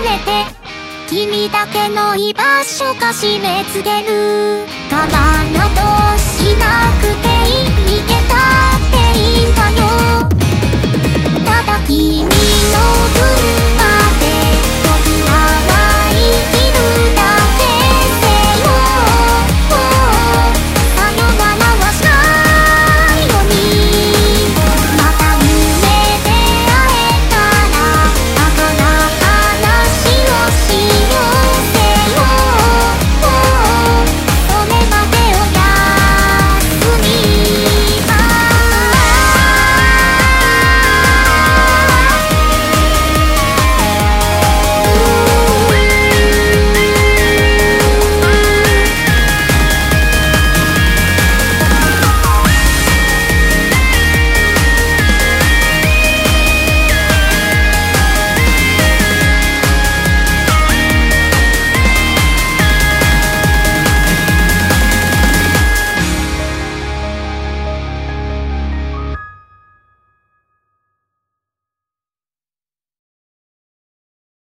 れて君だけの居場所が締め付ける。我慢などしなくていい。逃げたっていいんだよ。ただ君